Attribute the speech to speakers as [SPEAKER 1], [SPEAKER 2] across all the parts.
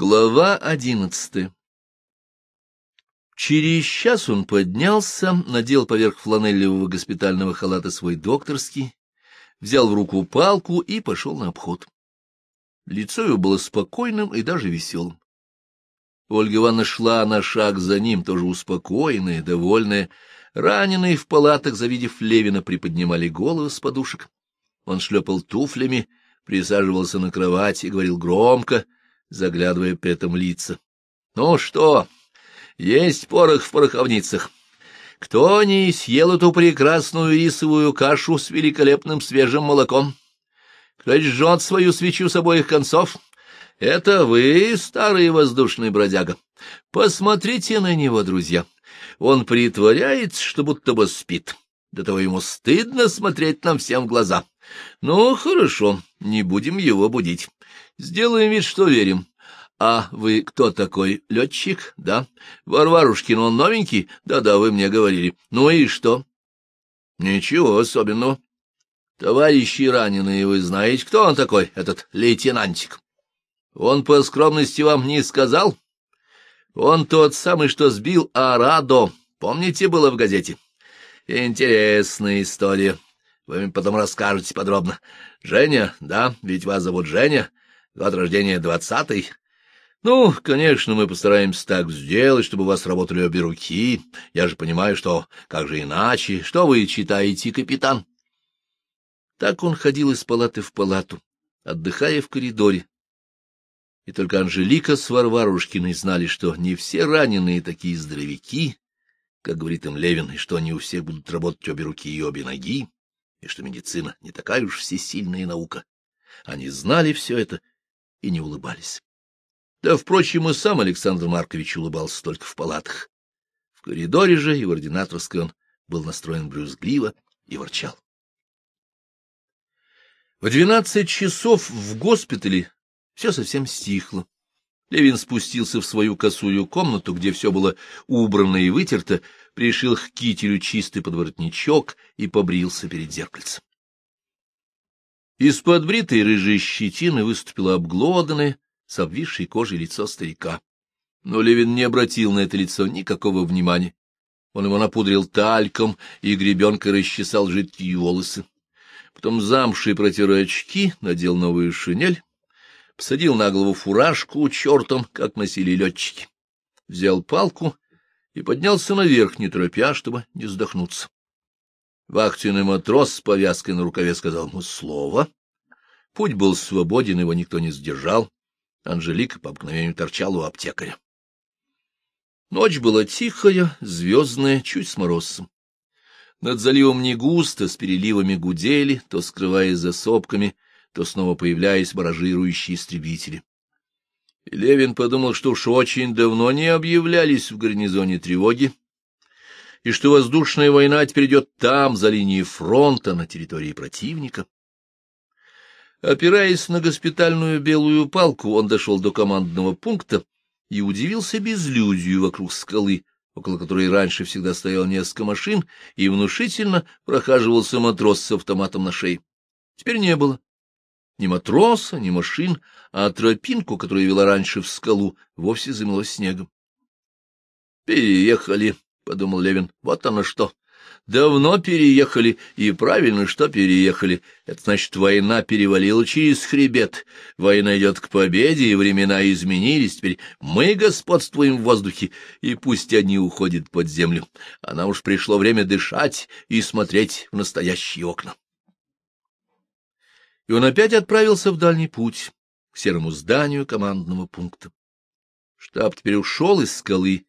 [SPEAKER 1] Глава одиннадцатая Через час он поднялся, надел поверх фланелевого госпитального халата свой докторский, взял в руку палку и пошел на обход. Лицо его было спокойным и даже веселым. Ольга Ивановна шла на шаг за ним, тоже успокоенная, довольная. Раненые в палатах, завидев Левина, приподнимали головы с подушек. Он шлепал туфлями, присаживался на кровать и говорил громко, заглядывая при этом лица. — Ну что, есть порох в пороховницах. Кто не съел эту прекрасную рисовую кашу с великолепным свежим молоком? Кто жжет свою свечу с обоих концов? Это вы, старый воздушный бродяга. Посмотрите на него, друзья. Он притворяется, что будто бы спит. До того ему стыдно смотреть нам всем в глаза. Ну, хорошо, не будем его будить. Сделаем вид, что верим. А вы кто такой? Летчик? Да. Варварушкин, он новенький? Да-да, вы мне говорили. Ну и что? Ничего особенного. Товарищи раненые, вы знаете, кто он такой, этот лейтенантик? Он по скромности вам не сказал? Он тот самый, что сбил Арадо. Помните, было в газете? Интересная история. Вы мне потом расскажете подробно. Женя, да, ведь вас зовут Женя, год рождения двадцатый. Ну, конечно, мы постараемся так сделать, чтобы у вас работали обе руки. Я же понимаю, что как же иначе? Что вы читаете, капитан? Так он ходил из палаты в палату, отдыхая в коридоре. И только Анжелика с Варварушкиной знали, что не все раненые такие здоровяки, как говорит им Левин, и что они у всех будут работать обе руки и обе ноги, и что медицина не такая уж всесильная наука. Они знали все это и не улыбались. Да, впрочем, и сам Александр Маркович улыбался только в палатах. В коридоре же и в ординаторской он был настроен брюзгливо и ворчал. В двенадцать часов в госпитале все совсем стихло. Левин спустился в свою косую комнату, где все было убрано и вытерто, пришил к кителю чистый подворотничок и побрился перед зеркальцем. Из-под бритой рыжей щетины выступила обглоданная, с обвисшей кожей лицо старика. Но Левин не обратил на это лицо никакого внимания. Он его напудрил тальком и гребенкой расчесал жидкие волосы. Потом замшей протер очки, надел новую шинель, посадил на голову фуражку чертом, как носили летчики. Взял палку и поднялся наверх, не торопя, чтобы не задохнуться. Вахтенный матрос с повязкой на рукаве сказал ему слово. Путь был свободен, его никто не сдержал. Анжелика по обыкновению торчала у аптекаря. Ночь была тихая, звездная, чуть с морозцем. Над заливом не густо, с переливами гудели, то скрываясь за сопками, то снова появляясь баражирующие истребители. И Левин подумал, что уж очень давно не объявлялись в гарнизоне тревоги, и что воздушная война теперь идет там, за линией фронта, на территории противника. Опираясь на госпитальную белую палку, он дошел до командного пункта и удивился безлюдью вокруг скалы, около которой раньше всегда стоял несколько машин, и внушительно прохаживался матрос с автоматом на шее. Теперь не было. Ни матроса, ни машин, а тропинку, которая вела раньше в скалу, вовсе замело снегом. «Переехали», — подумал Левин, — «вот оно что». Давно переехали, и правильно, что переехали. Это значит, война перевалила через хребет. Война идет к победе, и времена изменились. Теперь мы господствуем в воздухе, и пусть они уходят под землю. А нам уж пришло время дышать и смотреть в настоящие окна. И он опять отправился в дальний путь, к серому зданию командного пункта. Штаб теперь ушел из скалы,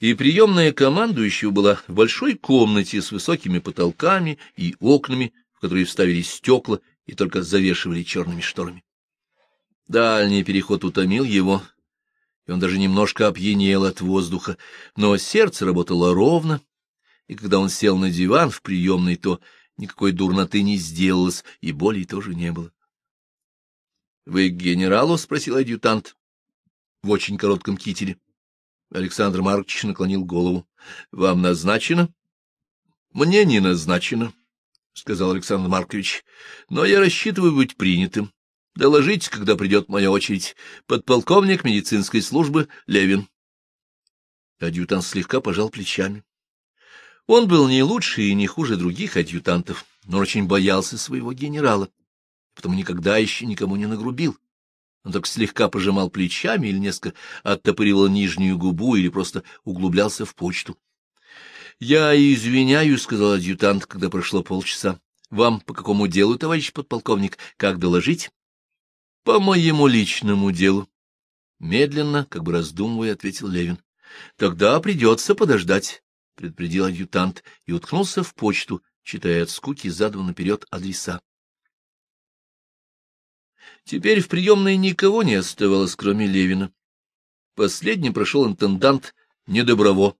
[SPEAKER 1] и приемная командующего была в большой комнате с высокими потолками и окнами, в которые вставили стекла и только завешивали черными шторами. Дальний переход утомил его, и он даже немножко опьянел от воздуха, но сердце работало ровно, и когда он сел на диван в приемной, то никакой дурноты не сделалось, и боли тоже не было. — Вы к генералу? — спросил адъютант в очень коротком кителе. Александр Маркович наклонил голову. — Вам назначено? — Мне не назначено, — сказал Александр Маркович, — но я рассчитываю быть принятым. Доложите, когда придет моя очередь. Подполковник медицинской службы Левин. Адъютант слегка пожал плечами. Он был не лучше и не хуже других адъютантов, но очень боялся своего генерала, потому никогда еще никому не нагрубил. Он только слегка пожимал плечами или несколько оттопыривал нижнюю губу или просто углублялся в почту. — Я извиняюсь, — сказал адъютант, когда прошло полчаса. — Вам по какому делу, товарищ подполковник? Как доложить? — По моему личному делу. Медленно, как бы раздумывая, ответил Левин. — Тогда придется подождать, — предупредил адъютант и уткнулся в почту, читая от скуки задом наперед адреса. Теперь в приемной никого не оставалось, кроме Левина. Последним прошел интендант Недоброво.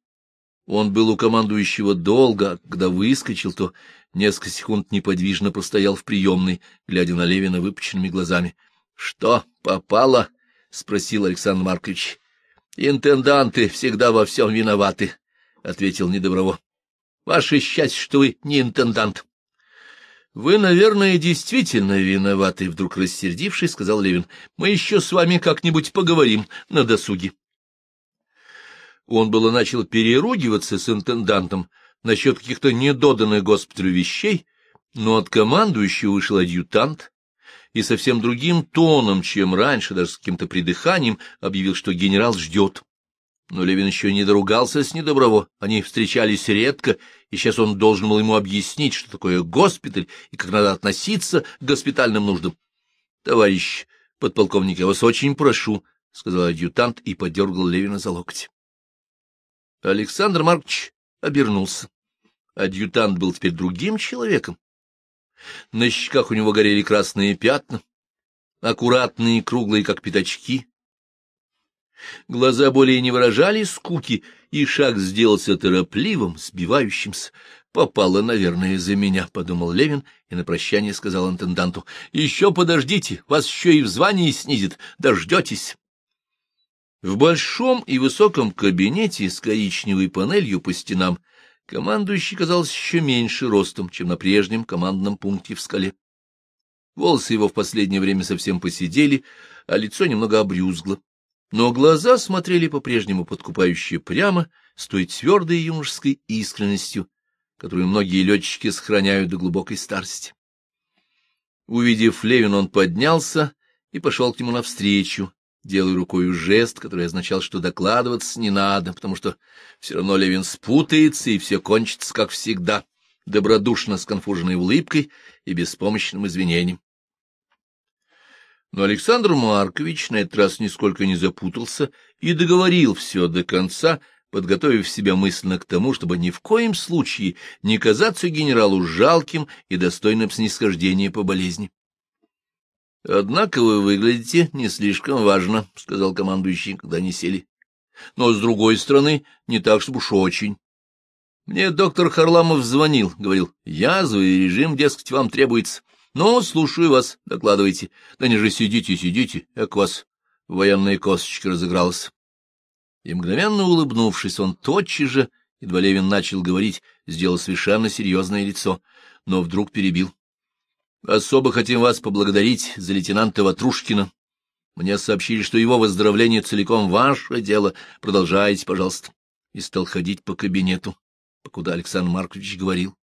[SPEAKER 1] Он был у командующего долго, а когда выскочил, то несколько секунд неподвижно простоял в приемной, глядя на Левина выпученными глазами. — Что, попало? — спросил Александр Маркович. Интенданты всегда во всем виноваты, — ответил Недоброво. — Ваше счастье, что вы не интендант. — Вы, наверное, действительно виноваты, — вдруг рассердившись, сказал Левин. — Мы еще с вами как-нибудь поговорим на досуге. Он было начал переругиваться с интендантом насчет каких-то недоданных госпиталю вещей, но от командующего вышел адъютант, и совсем другим тоном, чем раньше, даже с каким-то придыханием, объявил, что генерал ждет. Но Левин еще не доругался с недоброво, они встречались редко, и сейчас он должен был ему объяснить, что такое госпиталь и как надо относиться к госпитальным нуждам. — Товарищ подполковник, я вас очень прошу, — сказал адъютант и подергал Левина за локоть. Александр Маркович обернулся. Адъютант был теперь другим человеком. На щеках у него горели красные пятна, аккуратные, круглые, как пятачки. Глаза более не выражали скуки, и шаг сделался торопливым, сбивающимся. «Попало, наверное, за меня», — подумал Левин и на прощание сказал интенданту. «Еще подождите, вас еще и в звании снизит, дождетесь». В большом и высоком кабинете с коричневой панелью по стенам Командующий казался еще меньше ростом, чем на прежнем командном пункте в скале. Волосы его в последнее время совсем посидели, а лицо немного обрюзгло. Но глаза смотрели по-прежнему подкупающе прямо, с той твердой юношеской искренностью, которую многие летчики сохраняют до глубокой старости. Увидев Левин, он поднялся и пошел к нему навстречу, делая рукой жест, который означал, что докладываться не надо, потому что все равно Левин спутается, и все кончится, как всегда, добродушно сконфуженной улыбкой и беспомощным извинением. Но Александр Маркович на этот раз нисколько не запутался и договорил все до конца, подготовив себя мысленно к тому, чтобы ни в коем случае не казаться генералу жалким и достойным снисхождения по болезни. — Однако вы выглядите не слишком важно, — сказал командующий, когда они сели. — Но, с другой стороны, не так, чтобы уж очень. Мне доктор Харламов звонил, говорил, язвый режим, дескать, вам требуется. Ну, слушаю вас, докладывайте. Да не же сидите, сидите, как вас военная косточка разыгралась. И мгновенно улыбнувшись, он тотчас же, едва Левин начал говорить, сделал совершенно серьезное лицо, но вдруг перебил. Особо хотим вас поблагодарить за лейтенанта Ватрушкина. Мне сообщили, что его выздоровление целиком ваше дело. Продолжайте, пожалуйста. И стал ходить по кабинету, покуда Александр Маркович говорил. —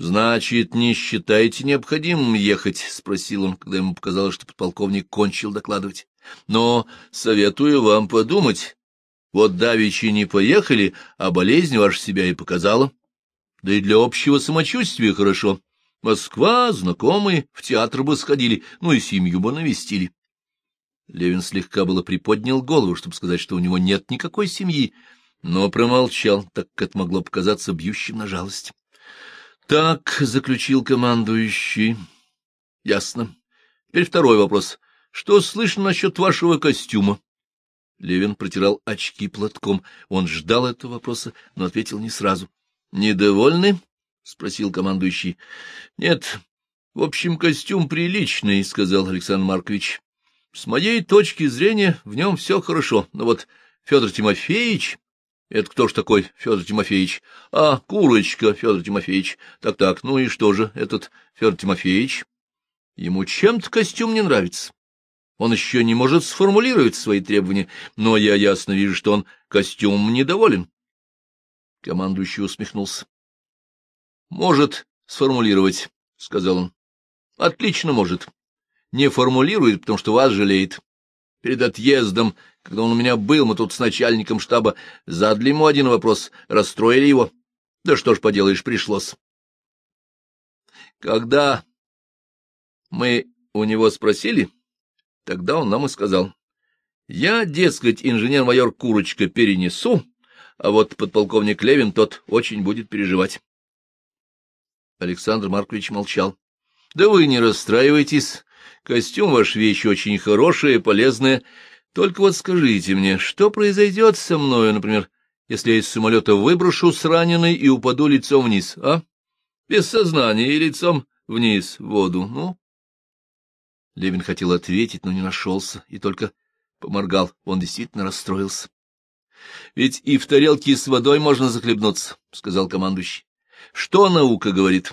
[SPEAKER 1] Значит, не считаете необходимым ехать? — спросил он, когда ему показалось, что подполковник кончил докладывать. — Но советую вам подумать. Вот давичи не поехали, а болезнь ваша себя и показала. Да и для общего самочувствия хорошо. Москва, знакомые, в театр бы сходили, ну и семью бы навестили. Левин слегка было приподнял голову, чтобы сказать, что у него нет никакой семьи, но промолчал, так как это могло показаться бьющим на жалость. — Так, — заключил командующий. — Ясно. Теперь второй вопрос. Что слышно насчет вашего костюма? Левин протирал очки платком. Он ждал этого вопроса, но ответил не сразу. — Недовольны? — спросил командующий. — Нет, в общем, костюм приличный, — сказал Александр Маркович. — С моей точки зрения в нем все хорошо, но вот Федор Тимофеевич... — Это кто ж такой Федор Тимофеевич? — А, курочка Федор Тимофеевич. Так-так, ну и что же этот Федор Тимофеевич? Ему чем-то костюм не нравится. Он еще не может сформулировать свои требования, но я ясно вижу, что он костюм недоволен. Командующий усмехнулся. — Может сформулировать, — сказал он. — Отлично может. Не формулирует, потому что вас жалеет. Перед отъездом, когда он у меня был, мы тут с начальником штаба задали ему один вопрос, расстроили его. Да что ж поделаешь, пришлось. Когда мы у него спросили, тогда он нам и сказал. Я, дескать, инженер-майор Курочка перенесу, а вот подполковник Левин тот очень будет переживать. Александр Маркович молчал. — Да вы не расстраивайтесь. Костюм ваш вещь очень хорошая, полезная. Только вот скажите мне, что произойдет со мною, например, если я из самолета выброшу с раненой и упаду лицом вниз, а? Без сознания и лицом вниз в воду, ну? Левин хотел ответить, но не нашелся, и только поморгал. Он действительно расстроился. — Ведь и в тарелке с водой можно захлебнуться, — сказал командующий. — Что наука говорит?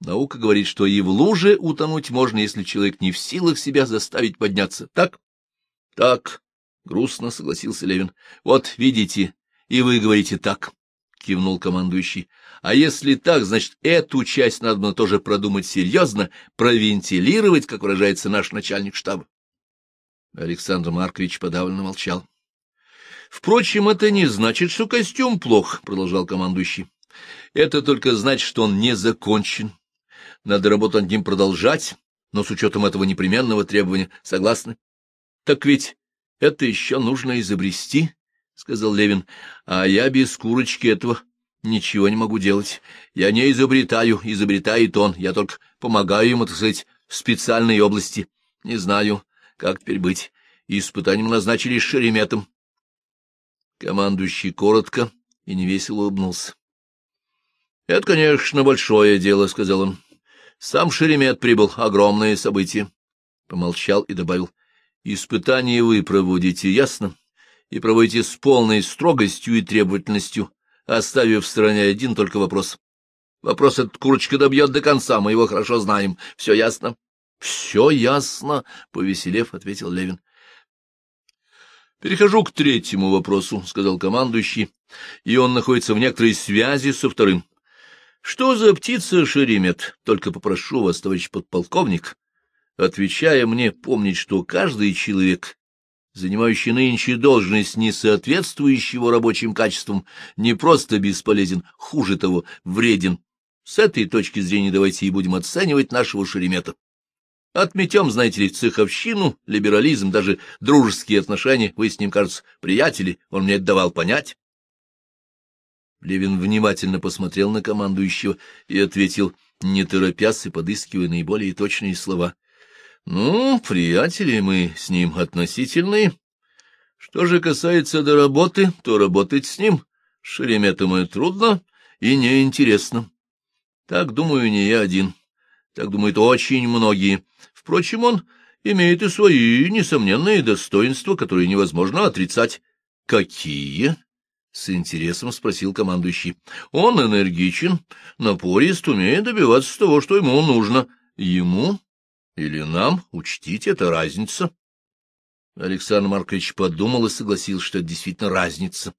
[SPEAKER 1] Наука говорит, что и в луже утонуть можно, если человек не в силах себя заставить подняться. Так? — Так, — грустно согласился Левин. — Вот, видите, и вы говорите так, — кивнул командующий. — А если так, значит, эту часть надо тоже продумать серьезно, провентилировать, как выражается наш начальник штаба. Александр Маркович подавленно молчал. — Впрочем, это не значит, что костюм плох, — продолжал командующий. — Это только значит, что он не закончен. Надо работу над ним продолжать, но с учетом этого непременного требования. Согласны? — Так ведь это еще нужно изобрести, — сказал Левин, — а я без курочки этого ничего не могу делать. Я не изобретаю, изобретает он, я только помогаю ему, так сказать, в специальной области. Не знаю, как теперь быть. Испытанием назначили Шереметом. Командующий коротко и невесело улыбнулся. — Это, конечно, большое дело, — сказал он. — Сам Шеремет прибыл, огромное событие. Помолчал и добавил. — Испытание вы проводите, ясно? и проводите с полной строгостью и требовательностью, оставив в стороне один только вопрос. Вопрос этот курочка добьет до конца, мы его хорошо знаем. Все ясно? — Все ясно, — повеселев, ответил Левин. — Перехожу к третьему вопросу, — сказал командующий, и он находится в некоторой связи со вторым. — Что за птица Шеремет? Только попрошу вас, товарищ подполковник, отвечая мне, помнить, что каждый человек занимающий нынче должность, не соответствующая его рабочим качествам, не просто бесполезен, хуже того, вреден. С этой точки зрения давайте и будем оценивать нашего Шеремета. Отметем, знаете ли, цеховщину, либерализм, даже дружеские отношения. Вы с ним, кажется, приятели, он мне это давал понять. Левин внимательно посмотрел на командующего и ответил, не торопясь и подыскивая наиболее точные слова. Ну, приятели мы с ним относительные. Что же касается до работы, то работать с ним Шереметом и трудно и неинтересно. Так, думаю, не я один. Так думают очень многие. Впрочем, он имеет и свои несомненные достоинства, которые невозможно отрицать. — Какие? — с интересом спросил командующий. — Он энергичен, напорист, умеет добиваться того, что ему нужно. Ему или нам, учтите, это разница. Александр Маркович подумал и согласился, что это действительно разница.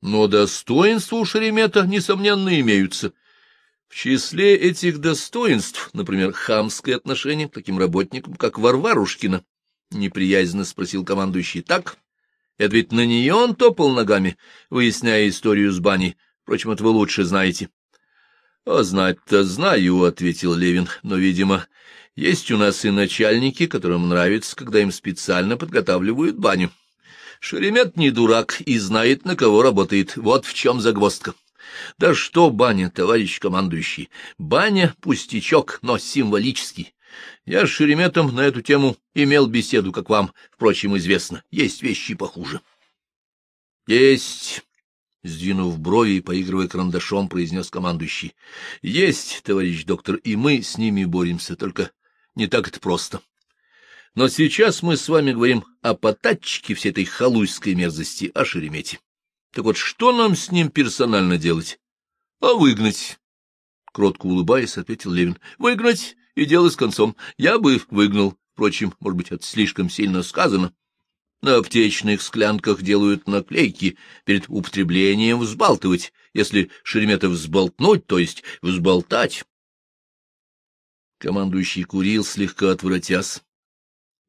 [SPEAKER 1] Но достоинства у Шеремета, несомненно, имеются. В числе этих достоинств, например, хамское отношение к таким работникам, как Варварушкина, — неприязненно спросил командующий. — Так? Это ведь на нее он топал ногами, выясняя историю с баней. Впрочем, это вы лучше знаете. — А знать-то знаю, — ответил Левин, — но, видимо, есть у нас и начальники, которым нравится, когда им специально подготавливают баню. Шеремет не дурак и знает, на кого работает. Вот в чем загвоздка. Да что баня, товарищ командующий? Баня — пустячок, но символический. Я с Шереметом на эту тему имел беседу, как вам, впрочем, известно. Есть вещи похуже. — Есть, Сдвинув брови и поигрывая карандашом, произнес командующий. — Есть, товарищ доктор, и мы с ними боремся, только не так это просто. Но сейчас мы с вами говорим о потатчике всей этой халуйской мерзости, о Шеремете. Так вот, что нам с ним персонально делать? — А выгнать. Кротко улыбаясь, ответил Левин. — Выгнать и дело с концом. Я бы выгнал. Впрочем, может быть, это слишком сильно сказано. На аптечных склянках делают наклейки перед употреблением взбалтывать. Если Шереметов взболтнуть, то есть взболтать. Командующий курил, слегка отвратясь.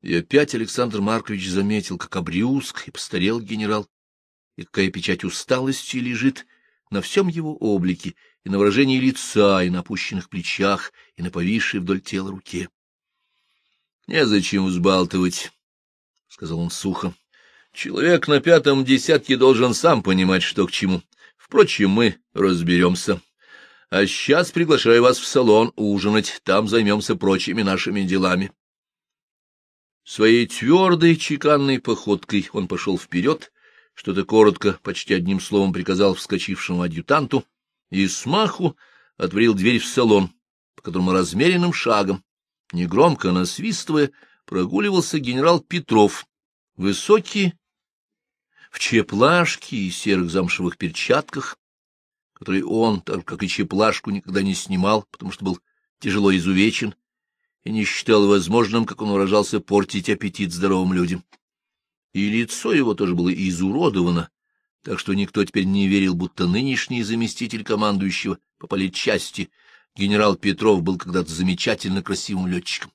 [SPEAKER 1] И опять Александр Маркович заметил, как обрюзг и постарел генерал, и какая печать усталости лежит на всем его облике, и на выражении лица, и на опущенных плечах, и на повисшей вдоль тела руке. — Незачем взбалтывать, — сказал он сухо. — Человек на пятом десятке должен сам понимать, что к чему. Впрочем, мы разберемся. А сейчас приглашаю вас в салон ужинать, там займемся прочими нашими делами. Своей твердой чеканной походкой он пошел вперед, что-то коротко, почти одним словом приказал вскочившему адъютанту и смаху отворил дверь в салон, по которому размеренным шагом, негромко насвистывая, прогуливался генерал Петров, высокий, в чеплашке и серых замшевых перчатках, которые он, так как и чеплашку, никогда не снимал, потому что был тяжело изувечен и не считал возможным, как он выражался, портить аппетит здоровым людям. И лицо его тоже было изуродовано, так что никто теперь не верил, будто нынешний заместитель командующего по политчасти генерал Петров был когда-то замечательно красивым летчиком.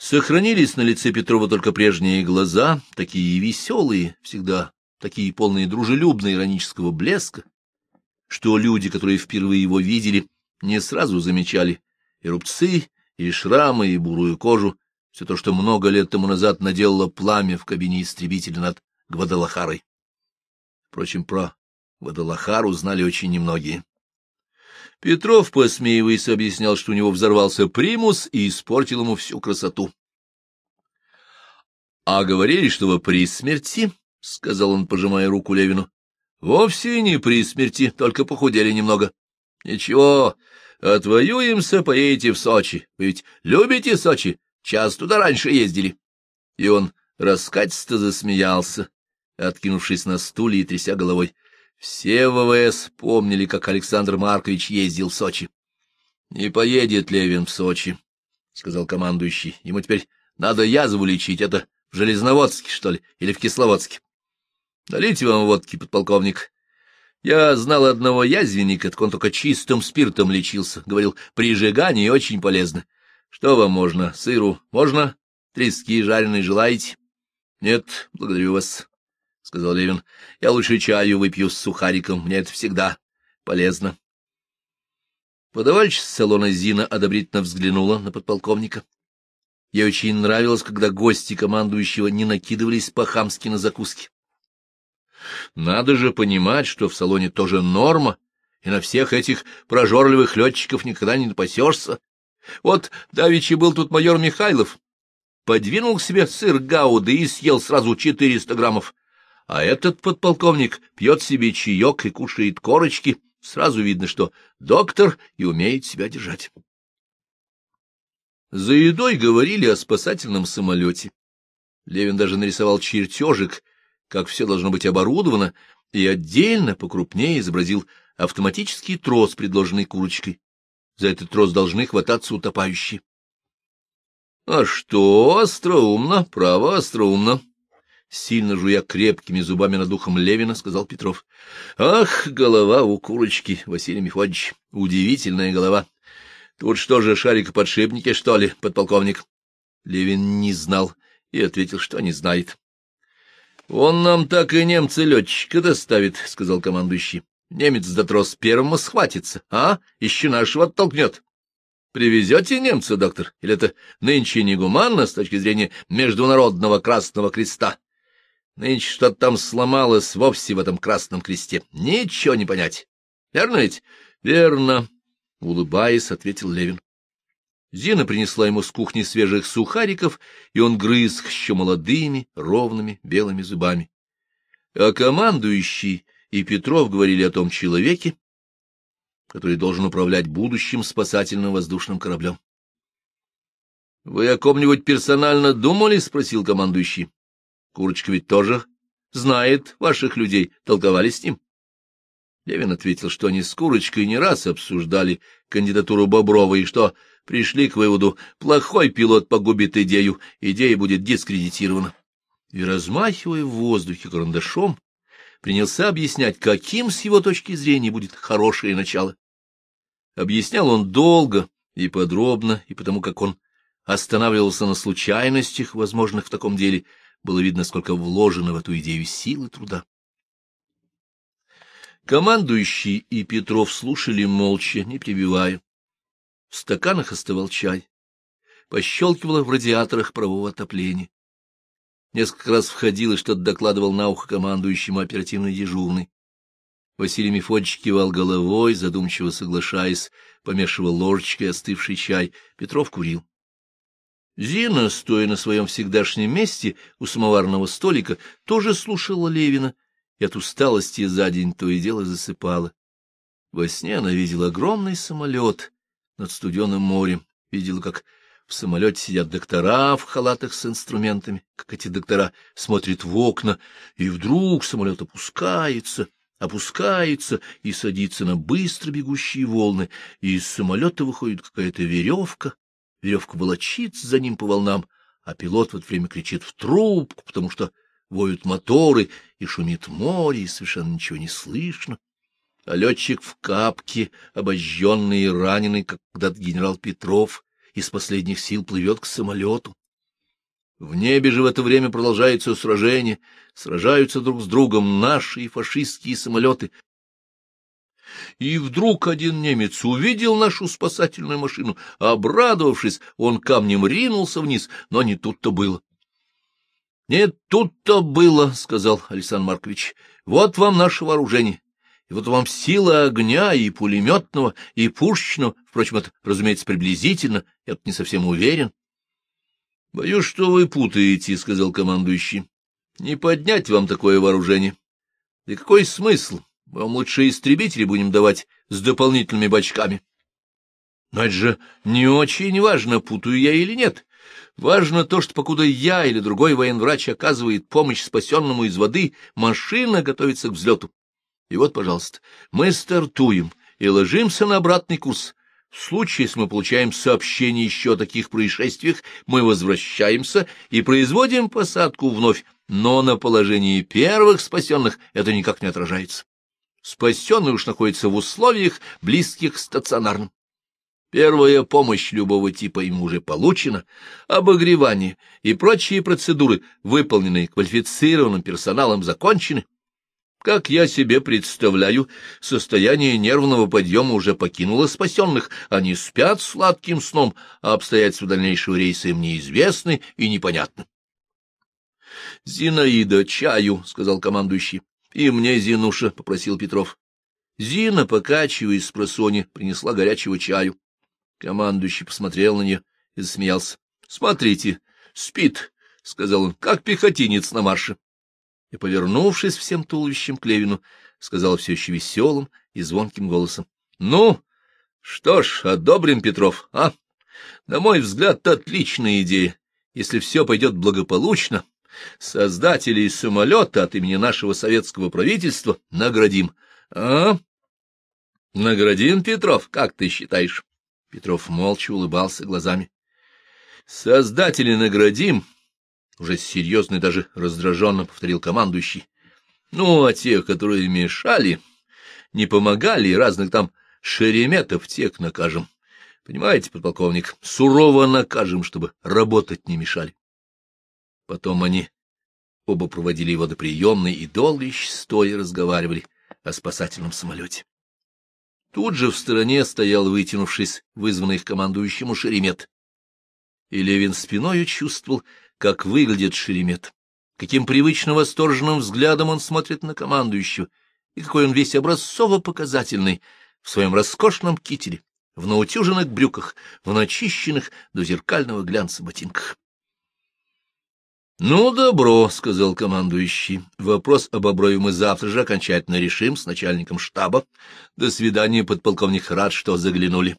[SPEAKER 1] Сохранились на лице Петрова только прежние глаза, такие веселые, всегда такие полные дружелюбного иронического блеска, что люди, которые впервые его видели, не сразу замечали и рубцы, и шрамы, и бурую кожу, все то, что много лет тому назад наделало пламя в кабине истребителя над Гвадалахарой. Впрочем, про Гвадалахару знали очень немногие. Петров, посмеиваясь, объяснял, что у него взорвался примус и испортил ему всю красоту. — А говорили, что вы при смерти, — сказал он, пожимая руку Левину. — Вовсе не при смерти, только похудели немного. — Ничего, отвоюемся, поедете в Сочи. Вы ведь любите Сочи? Час туда раньше ездили. И он раскатисто засмеялся, откинувшись на стуле и тряся головой. Все ВВС помнили, как Александр Маркович ездил в Сочи. — Не поедет Левин в Сочи, — сказал командующий. — Ему теперь надо язву лечить. Это в Железноводске, что ли, или в Кисловодске. — Налейте вам водки, подполковник. Я знал одного язвенника, так он только чистым спиртом лечился. Говорил, прижигание очень полезно. Что вам можно? Сыру можно? Трески жареные желаете? — Нет, благодарю вас. — сказал Левин. — Я лучше чаю выпью с сухариком, мне это всегда полезно. Подавальщица салона Зина одобрительно взглянула на подполковника. Ей очень нравилось, когда гости командующего не накидывались по-хамски на закуски. Надо же понимать, что в салоне тоже норма, и на всех этих прожорливых летчиков никогда не напасешься. Вот давеча был тут майор Михайлов, подвинул к себе сыр гауда и съел сразу четыреста граммов. А этот подполковник пьет себе чаек и кушает корочки. Сразу видно, что доктор и умеет себя держать. За едой говорили о спасательном самолете. Левин даже нарисовал чертежик, как все должно быть оборудовано, и отдельно, покрупнее, изобразил автоматический трос, предложенный курочкой. За этот трос должны хвататься утопающие. — А что, остроумно, право, остроумно, сильно жуя крепкими зубами над ухом Левина, сказал Петров. — Ах, голова у курочки, Василий Михайлович, удивительная голова. Тут что же, шарикоподшипники, что ли, подполковник? Левин не знал и ответил, что не знает. — Он нам так и немца-летчика доставит, — сказал командующий. — Немец до трос первому схватится, а? Еще нашего оттолкнет. Привезете немца, доктор? Или это нынче негуманно с точки зрения Международного Красного Креста? Нынче что-то там сломалось вовсе в этом красном кресте. Ничего не понять. Верно ведь? Верно, — улыбаясь, ответил Левин. Зина принесла ему с кухни свежих сухариков, и он грыз еще молодыми, ровными, белыми зубами. А командующий и Петров говорили о том человеке, который должен управлять будущим спасательным воздушным кораблем. — Вы о ком-нибудь персонально думали? — спросил командующий. Курочка ведь тоже знает ваших людей, толковали с ним. Левин ответил, что они с Курочкой не раз обсуждали кандидатуру Боброва и что пришли к выводу, плохой пилот погубит идею, идея будет дискредитирована. И, размахивая в воздухе карандашом, принялся объяснять, каким с его точки зрения будет хорошее начало. Объяснял он долго и подробно, и потому как он останавливался на случайностях, возможных в таком деле, было видно, сколько вложено в эту идею силы труда. Командующий и Петров слушали молча, не прибивая. В стаканах остывал чай. Пощелкивало в радиаторах парового отопления. Несколько раз входил и что-то докладывал на ухо командующему оперативный дежурный. Василий Мефодич кивал головой, задумчиво соглашаясь, помешивал ложечкой остывший чай. Петров курил. Зина, стоя на своем всегдашнем месте у самоварного столика, тоже слушала Левина и от усталости за день то и дело засыпала. Во сне она видела огромный самолет над студеным морем, видела, как в самолете сидят доктора в халатах с инструментами, как эти доктора смотрят в окна, и вдруг самолет опускается, опускается и садится на быстро бегущие волны, и из самолета выходит какая-то веревка, веревка волочится за ним по волнам, а пилот в это время кричит в трубку, потому что воют моторы, и шумит море, и совершенно ничего не слышно. А летчик в капке, обожженный и раненый, как когда-то генерал Петров, из последних сил плывет к самолету. В небе же в это время продолжается сражение, сражаются друг с другом наши и фашистские самолеты. И вдруг один немец увидел нашу спасательную машину. Обрадовавшись, он камнем ринулся вниз, но не тут-то было. — Не тут-то было, — сказал Александр Маркович. — Вот вам наше вооружение. И вот вам сила огня и пулеметного, и пушечного. Впрочем, это, разумеется, приблизительно. Я тут не совсем уверен. — Боюсь, что вы путаете, — сказал командующий. — Не поднять вам такое вооружение. Да какой смысл? Вам лучше истребители будем давать с дополнительными бачками. Но это же не очень важно, путаю я или нет. Важно то, что покуда я или другой военврач оказывает помощь спасенному из воды, машина готовится к взлету. И вот, пожалуйста, мы стартуем и ложимся на обратный курс. В случае, если мы получаем сообщение еще о таких происшествиях, мы возвращаемся и производим посадку вновь, но на положении первых спасенных это никак не отражается. Спасенный уж находится в условиях, близких к стационарным. Первая помощь любого типа ему уже получена, обогревание и прочие процедуры, выполненные квалифицированным персоналом, закончены. Как я себе представляю, состояние нервного подъема уже покинуло спасенных, они спят сладким сном, а обстоятельства дальнейшего рейса им неизвестны и непонятны. — Зинаида, чаю, — сказал командующий. — И мне, Зинуша, — попросил Петров. Зина, покачиваясь с просони, принесла горячего чаю. Командующий посмотрел на нее и засмеялся. — Смотрите, спит, — сказал он, — как пехотинец на марше. И, повернувшись всем туловищем к Левину, сказал все еще веселым и звонким голосом. — Ну, что ж, одобрим, Петров, а? На мой взгляд, отличная идея. Если все пойдет благополучно, создателей самолета от имени нашего советского правительства наградим. А? Наградим, Петров, как ты считаешь? Петров молча улыбался глазами. Создателей наградим, уже серьезно и даже раздраженно повторил командующий. Ну, а тех, которые мешали, не помогали, разных там шереметов, тех накажем. Понимаете, подполковник, сурово накажем, чтобы работать не мешали. Потом они оба проводили его до приемной и долго еще стоя разговаривали о спасательном самолете. Тут же в стороне стоял, вытянувшись, вызванный их командующему Шеремет. И Левин спиною чувствовал, как выглядит Шеремет, каким привычно восторженным взглядом он смотрит на командующего, и какой он весь образцово-показательный в своем роскошном кителе, в наутюженных брюках, в начищенных до зеркального глянца ботинках. «Ну, добро», — сказал командующий. «Вопрос об Оброве мы завтра же окончательно решим с начальником штаба. До свидания, подполковник, рад, что заглянули».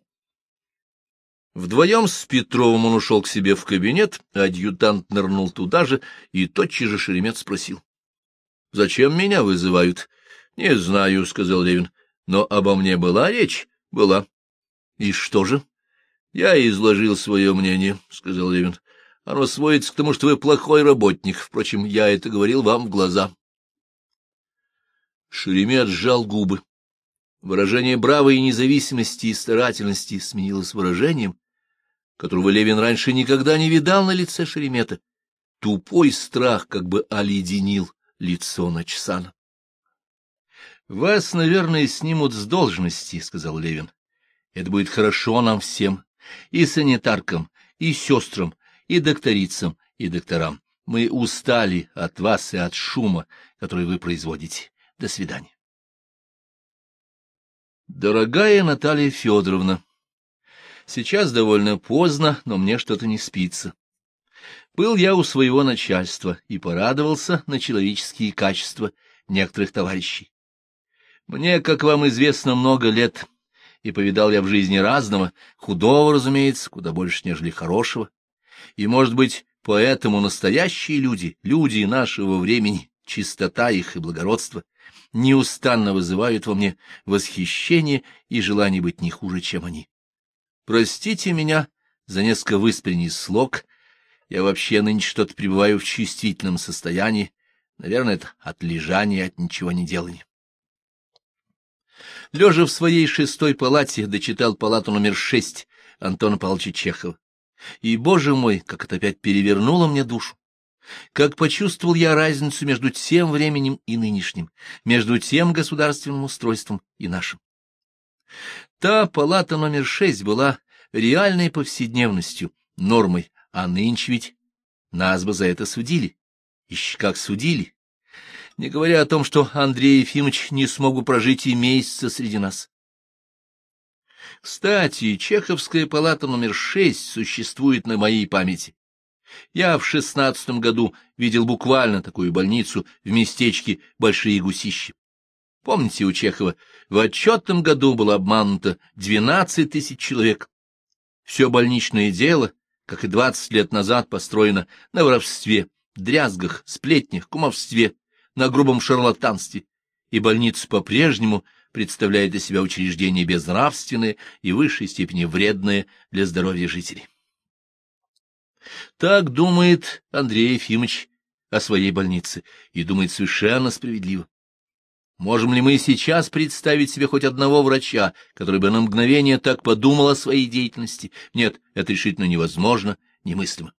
[SPEAKER 1] Вдвоем с Петровым он ушел к себе в кабинет, адъютант нырнул туда же, и тотчас же Шеремет спросил. — Зачем меня вызывают? — Не знаю, — сказал Левин. — Но обо мне была речь? — Была. — И что же? — Я изложил свое мнение, — сказал Левин. — Оно сводится к тому, что вы плохой работник. Впрочем, я это говорил вам в глаза. Шеремет сжал губы. Выражение бравой независимости и старательности сменилось выражением, которого Левин раньше никогда не видал на лице Шеремета. Тупой страх как бы оледенил лицо Начсана. — Вас, наверное, снимут с должности, — сказал Левин. — Это будет хорошо нам всем, и санитаркам, и сестрам, и докторицам, и докторам. Мы устали от вас и от шума, который вы производите. До свидания. Дорогая Наталья Федоровна, сейчас довольно поздно, но мне что-то не спится. Был я у своего начальства и порадовался на человеческие качества некоторых товарищей. Мне, как вам известно, много лет, и повидал я в жизни разного, худого, разумеется, куда больше, нежели хорошего. И, может быть, поэтому настоящие люди, люди нашего времени, чистота их и благородство, неустанно вызывают во мне восхищение и желание быть не хуже, чем они. Простите меня за несколько выспренний слог. Я вообще нынче что-то пребываю в чувствительном состоянии. Наверное, это от лежания, от ничего не делания. Лежа в своей шестой палате, дочитал палату номер шесть Антона Павловича Чехова. И, боже мой, как это опять перевернуло мне душу! Как почувствовал я разницу между тем временем и нынешним, между тем государственным устройством и нашим. Та палата номер шесть была реальной повседневностью, нормой, а нынче ведь нас бы за это судили. Еще как судили. Не говоря о том, что Андрей Ефимович не смог бы прожить и месяца среди нас. Кстати, Чеховская палата номер шесть существует на моей памяти. Я в шестнадцатом году видел буквально такую больницу в местечке Большие Гусищи. Помните, у Чехова в отчетном году было обмануто двенадцать тысяч человек. Все больничное дело, как и двадцать лет назад, построено на воровстве, дрязгах, сплетнях, кумовстве, на грубом шарлатанстве, и больница по-прежнему представляет из себя учреждение безнравственное и в высшей степени вредное для здоровья жителей. Так думает Андрей Ефимович о своей больнице, и думает совершенно справедливо. Можем ли мы сейчас представить себе хоть одного врача, который бы на мгновение так подумал о своей деятельности? Нет, это решительно невозможно, немыслимо.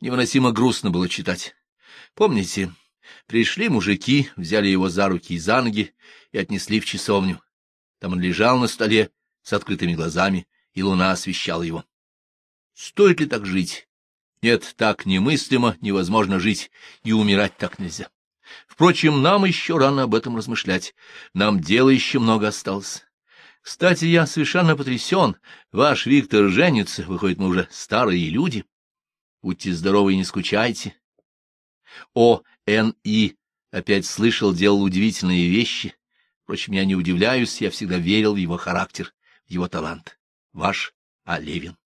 [SPEAKER 1] Невыносимо грустно было читать. Помните, пришли мужики, взяли его за руки и за ноги и отнесли в часовню. Там он лежал на столе с открытыми глазами, и луна освещала его. Стоит ли так жить? Нет, так немыслимо, невозможно жить, и умирать так нельзя. Впрочем, нам еще рано об этом размышлять. Нам дела еще много осталось. Кстати, я совершенно потрясен. Ваш Виктор женится, выходит, мы уже старые люди. Будьте здоровы и не скучайте. О. Н. И. опять слышал, делал удивительные вещи. Впрочем, я не удивляюсь, я всегда верил в его характер, в его талант. Ваш А. Левин.